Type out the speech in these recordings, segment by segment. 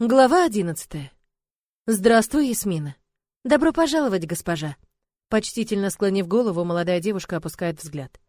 Глава одиннадцатая. Здравствуй, Ясмина. Добро пожаловать, госпожа. Почтительно склонив голову, молодая девушка опускает взгляд.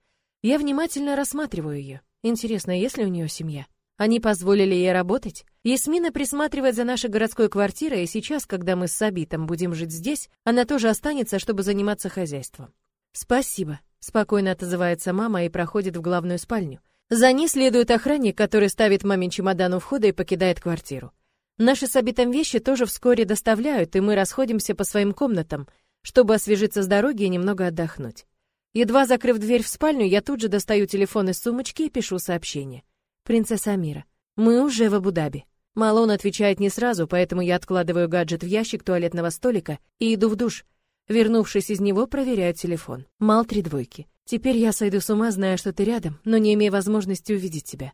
Я внимательно рассматриваю ее. Интересно, есть ли у нее семья? Они позволили ей работать? Ясмина присматривает за нашей городской квартирой, и сейчас, когда мы с Сабитом будем жить здесь, она тоже останется, чтобы заниматься хозяйством. Спасибо, спокойно отзывается мама и проходит в главную спальню. За ней следует охранник, который ставит мамин чемодан у входа и покидает квартиру. Наши с обитом вещи тоже вскоре доставляют, и мы расходимся по своим комнатам, чтобы освежиться с дороги и немного отдохнуть. Едва закрыв дверь в спальню, я тут же достаю телефон из сумочки и пишу сообщение. «Принцесса Амира, мы уже в Абу-Даби». Малон отвечает не сразу, поэтому я откладываю гаджет в ящик туалетного столика и иду в душ. Вернувшись из него, проверяю телефон. Мал три двойки. Теперь я сойду с ума, зная, что ты рядом, но не имея возможности увидеть тебя.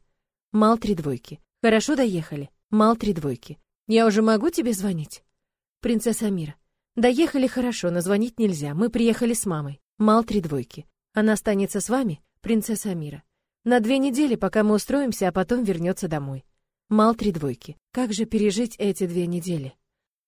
Мал три двойки. Хорошо доехали. Мал три двойки. Я уже могу тебе звонить? Принцесса Мира. Доехали хорошо, но звонить нельзя. Мы приехали с мамой. Мал три двойки. Она останется с вами? Принцесса Мира. На две недели, пока мы устроимся, а потом вернется домой. Мал три двойки. Как же пережить эти две недели?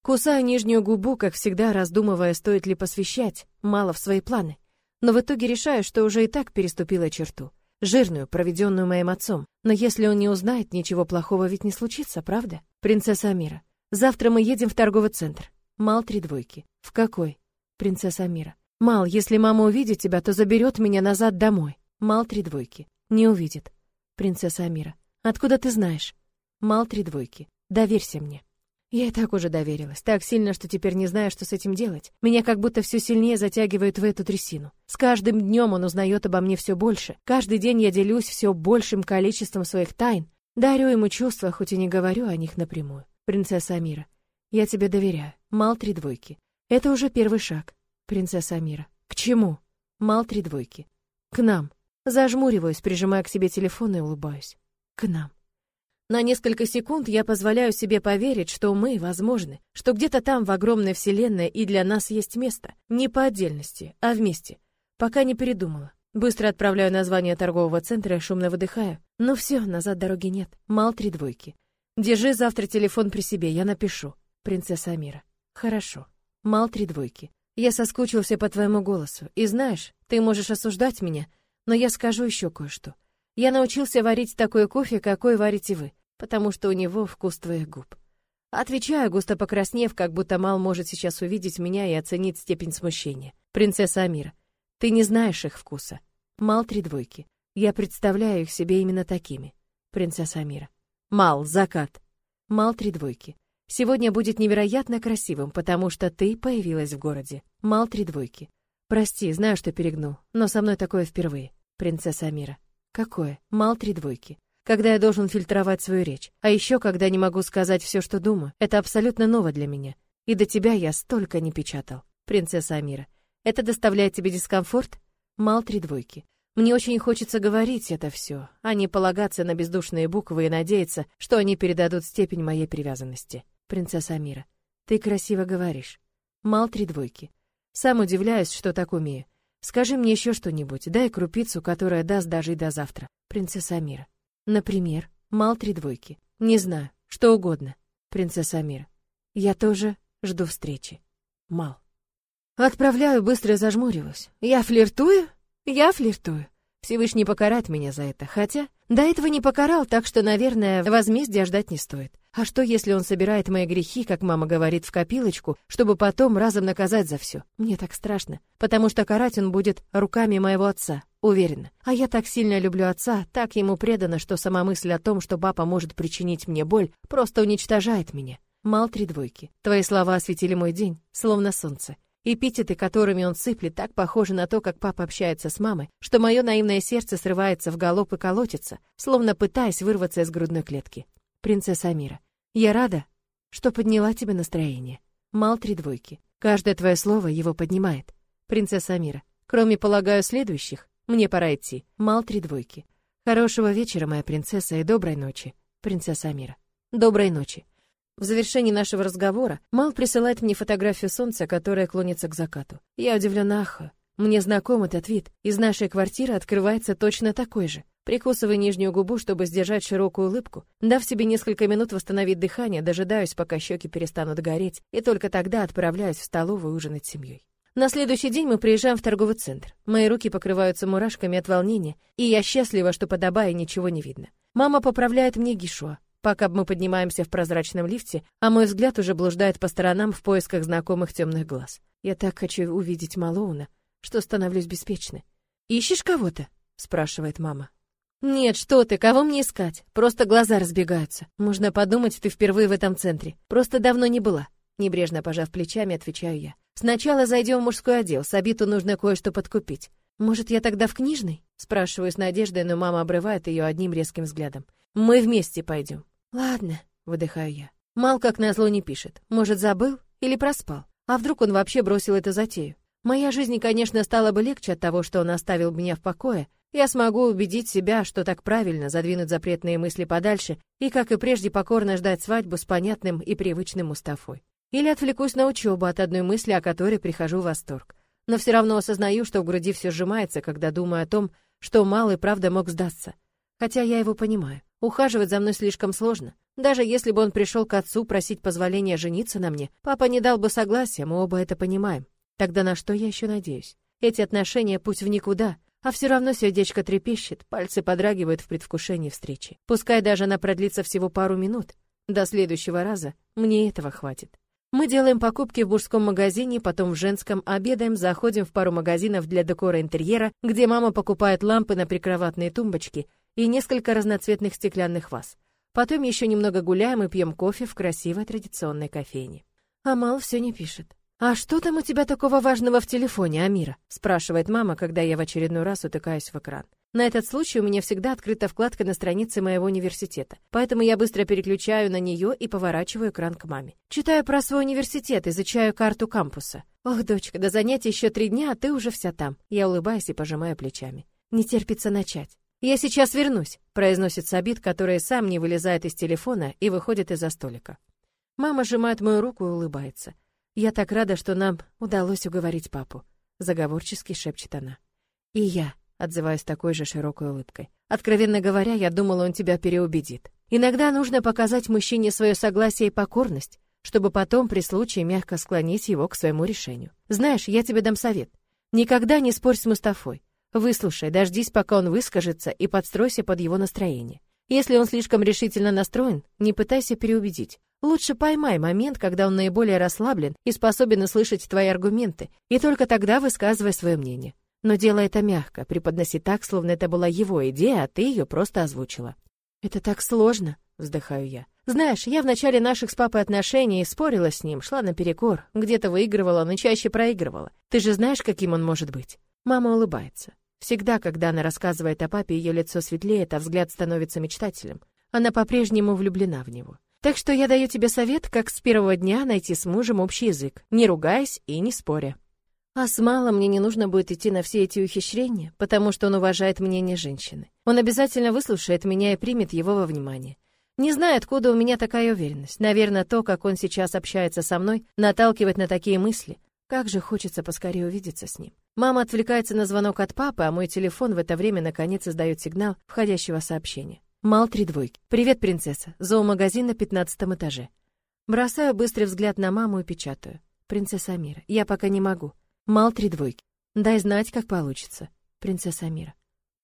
Кусаю нижнюю губу, как всегда, раздумывая, стоит ли посвящать мало в свои планы. Но в итоге решаю, что уже и так переступила черту жирную, проведенную моим отцом. Но если он не узнает, ничего плохого ведь не случится, правда? Принцесса Амира. Завтра мы едем в торговый центр. Мал три двойки. В какой? Принцесса Амира. Мал, если мама увидит тебя, то заберет меня назад домой. Мал три двойки. Не увидит. Принцесса Амира. Откуда ты знаешь? Мал три двойки. Доверься мне. Я и так уже доверилась, так сильно, что теперь не знаю, что с этим делать. Меня как будто все сильнее затягивает в эту трясину. С каждым днем он узнает обо мне все больше. Каждый день я делюсь все большим количеством своих тайн. Дарю ему чувства, хоть и не говорю о них напрямую. Принцесса Амира, я тебе доверяю. Мал три двойки. Это уже первый шаг. Принцесса Амира. К чему? Мал три двойки. К нам. Зажмуриваюсь, прижимая к себе телефон и улыбаюсь. К нам. На несколько секунд я позволяю себе поверить, что мы возможны, что где-то там в огромной вселенной и для нас есть место, не по отдельности, а вместе. Пока не передумала. Быстро отправляю название торгового центра и шумно выдыхаю. Ну все, назад дороги нет. Мал три двойки. Держи завтра телефон при себе, я напишу. Принцесса Амира. Хорошо. Мал три двойки. Я соскучился по твоему голосу. И знаешь, ты можешь осуждать меня, но я скажу еще кое-что. Я научился варить такой кофе, какой варите вы, потому что у него вкус твоих губ. Отвечаю, густо покраснев, как будто Мал может сейчас увидеть меня и оценить степень смущения. Принцесса Амира, ты не знаешь их вкуса. Мал три двойки. Я представляю их себе именно такими. Принцесса Амира. Мал, закат. Мал три двойки. Сегодня будет невероятно красивым, потому что ты появилась в городе. Мал три двойки. Прости, знаю, что перегнул, но со мной такое впервые. Принцесса Амира. Какое? Мал три двойки. Когда я должен фильтровать свою речь. А еще, когда не могу сказать все, что думаю. Это абсолютно ново для меня. И до тебя я столько не печатал. Принцесса Амира. Это доставляет тебе дискомфорт? Мал три двойки. Мне очень хочется говорить это все, а не полагаться на бездушные буквы и надеяться, что они передадут степень моей привязанности. Принцесса Амира. Ты красиво говоришь. Мал три двойки. Сам удивляюсь, что так умею. Скажи мне еще что-нибудь, дай крупицу, которая даст даже и до завтра. Принцесса Амира. Например, мал три двойки. Не знаю, что угодно. Принцесса Амира. Я тоже жду встречи. Мал. Отправляю, быстро зажмуриваюсь. Я флиртую? Я флиртую. Всевышний покарает меня за это, хотя до этого не покарал, так что, наверное, возмездия ждать не стоит. А что, если он собирает мои грехи, как мама говорит, в копилочку, чтобы потом разом наказать за все? Мне так страшно, потому что карать он будет руками моего отца, уверена. А я так сильно люблю отца, так ему предана, что сама мысль о том, что папа может причинить мне боль, просто уничтожает меня. Мал три двойки. Твои слова осветили мой день, словно солнце. Эпитеты, которыми он сыплет, так похожи на то, как папа общается с мамой, что мое наивное сердце срывается в галоп и колотится, словно пытаясь вырваться из грудной клетки. Принцесса Амира. Я рада, что подняла тебе настроение. Мал три двойки. Каждое твое слово его поднимает. Принцесса Амира. Кроме, полагаю, следующих, мне пора идти. Мал три двойки. Хорошего вечера, моя принцесса, и доброй ночи. Принцесса Амира. Доброй ночи. В завершении нашего разговора Мал присылает мне фотографию солнца, которое клонится к закату. Я удивлена ахаю. Мне знаком этот вид. Из нашей квартиры открывается точно такой же. Прикусываю нижнюю губу, чтобы сдержать широкую улыбку. Дав себе несколько минут восстановить дыхание, дожидаюсь, пока щеки перестанут гореть, и только тогда отправляюсь в столовую ужинать с семьей. На следующий день мы приезжаем в торговый центр. Мои руки покрываются мурашками от волнения, и я счастлива, что подобая ничего не видно. Мама поправляет мне гишуа, пока мы поднимаемся в прозрачном лифте, а мой взгляд уже блуждает по сторонам в поисках знакомых темных глаз. Я так хочу увидеть Малоуна, что становлюсь беспечной. «Ищешь кого-то?» — спрашивает мама. «Нет, что ты, кого мне искать? Просто глаза разбегаются. Можно подумать, ты впервые в этом центре. Просто давно не была». Небрежно пожав плечами, отвечаю я. Сначала зайдем в мужской отдел, Сабиту нужно кое-что подкупить. Может, я тогда в книжный? Спрашиваю с надеждой, но мама обрывает ее одним резким взглядом. Мы вместе пойдем. Ладно, выдыхаю я. Мал как назло не пишет. Может, забыл или проспал? А вдруг он вообще бросил эту затею? Моя жизнь, конечно, стала бы легче от того, что он оставил меня в покое. Я смогу убедить себя, что так правильно, задвинуть запретные мысли подальше и, как и прежде, покорно ждать свадьбу с понятным и привычным Мустафой. Или отвлекусь на учебу от одной мысли, о которой прихожу в восторг. Но все равно осознаю, что в груди все сжимается, когда думаю о том, что малый правда мог сдаться. Хотя я его понимаю. Ухаживать за мной слишком сложно. Даже если бы он пришел к отцу просить позволения жениться на мне, папа не дал бы согласия, мы оба это понимаем. Тогда на что я еще надеюсь? Эти отношения путь в никуда, а все равно сердечко трепещет, пальцы подрагивают в предвкушении встречи. Пускай даже она продлится всего пару минут. До следующего раза мне этого хватит. Мы делаем покупки в мужском магазине, потом в женском, обедаем, заходим в пару магазинов для декора интерьера, где мама покупает лампы на прикроватные тумбочки и несколько разноцветных стеклянных ваз. Потом еще немного гуляем и пьем кофе в красивой традиционной кофейне. Амал все не пишет. «А что там у тебя такого важного в телефоне, Амира?» спрашивает мама, когда я в очередной раз утыкаюсь в экран. На этот случай у меня всегда открыта вкладка на странице моего университета, поэтому я быстро переключаю на нее и поворачиваю экран к маме. Читаю про свой университет, изучаю карту кампуса. Ох, дочка, до занятий еще три дня, а ты уже вся там. Я улыбаюсь и пожимаю плечами. Не терпится начать. «Я сейчас вернусь», — произносит Сабит, который сам не вылезает из телефона и выходит из-за столика. Мама сжимает мою руку и улыбается. «Я так рада, что нам удалось уговорить папу», — заговорчески шепчет она. «И я», Отзываюсь такой же широкой улыбкой. Откровенно говоря, я думала, он тебя переубедит. Иногда нужно показать мужчине свое согласие и покорность, чтобы потом при случае мягко склонить его к своему решению. Знаешь, я тебе дам совет. Никогда не спорь с Мустафой. Выслушай, дождись, пока он выскажется, и подстройся под его настроение. Если он слишком решительно настроен, не пытайся переубедить. Лучше поймай момент, когда он наиболее расслаблен и способен услышать твои аргументы, и только тогда высказывай свое мнение. Но делай это мягко, преподноси так, словно это была его идея, а ты ее просто озвучила. Это так сложно, вздыхаю я. Знаешь, я в начале наших с папой отношений спорила с ним, шла наперекор, где-то выигрывала, но чаще проигрывала. Ты же знаешь, каким он может быть? Мама улыбается. Всегда, когда она рассказывает о папе, ее лицо светлеет, а взгляд становится мечтателем. Она по-прежнему влюблена в него. Так что я даю тебе совет, как с первого дня найти с мужем общий язык, не ругаясь и не споря. А с Малом мне не нужно будет идти на все эти ухищрения, потому что он уважает мнение женщины. Он обязательно выслушает меня и примет его во внимание. Не знаю, откуда у меня такая уверенность. Наверное, то, как он сейчас общается со мной, наталкивает на такие мысли. Как же хочется поскорее увидеться с ним. Мама отвлекается на звонок от папы, а мой телефон в это время наконец издает сигнал входящего сообщения. Мал три двойки. «Привет, принцесса. Зоомагазин на пятнадцатом этаже». Бросаю быстрый взгляд на маму и печатаю. «Принцесса Амира, я пока не могу. Мал три двойки. Дай знать, как получится. Принцесса Амира.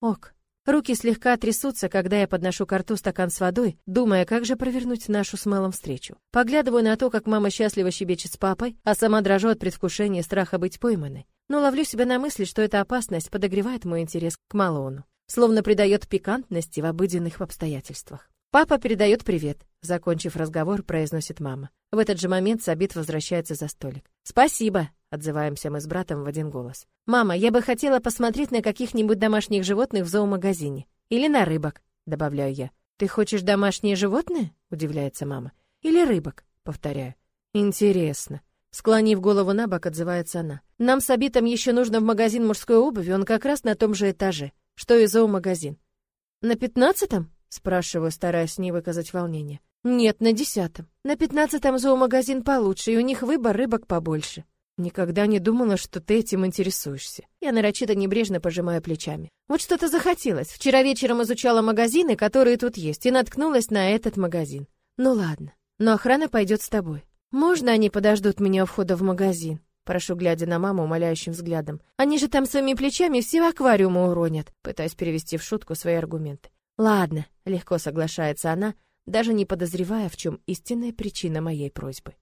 Ок. Руки слегка трясутся, когда я подношу к стакан с водой, думая, как же провернуть нашу с Мэлом встречу. Поглядываю на то, как мама счастливо щебечет с папой, а сама дрожу от предвкушения страха быть пойманной. Но ловлю себя на мысли, что эта опасность подогревает мой интерес к Малоуну, словно придает пикантности в обыденных обстоятельствах. Папа передает привет. Закончив разговор, произносит мама. В этот же момент Сабит возвращается за столик. «Спасибо!» Отзываемся мы с братом в один голос. «Мама, я бы хотела посмотреть на каких-нибудь домашних животных в зоомагазине. Или на рыбок», — добавляю я. «Ты хочешь домашние животные?» — удивляется мама. «Или рыбок?» — повторяю. «Интересно». Склонив голову на бок, отзывается она. «Нам с Абитом еще нужно в магазин мужской обуви, он как раз на том же этаже. Что и зоомагазин». «На пятнадцатом?» — спрашиваю, стараясь не выказать волнения. «Нет, на десятом. На пятнадцатом зоомагазин получше, и у них выбор рыбок побольше». Никогда не думала, что ты этим интересуешься. Я нарочито небрежно пожимаю плечами. Вот что-то захотелось. Вчера вечером изучала магазины, которые тут есть, и наткнулась на этот магазин. Ну ладно, но охрана пойдет с тобой. Можно они подождут меня у входа в магазин? Прошу, глядя на маму умоляющим взглядом. Они же там своими плечами все аквариумы уронят. Пытаюсь перевести в шутку свои аргументы. Ладно, легко соглашается она, даже не подозревая, в чем истинная причина моей просьбы.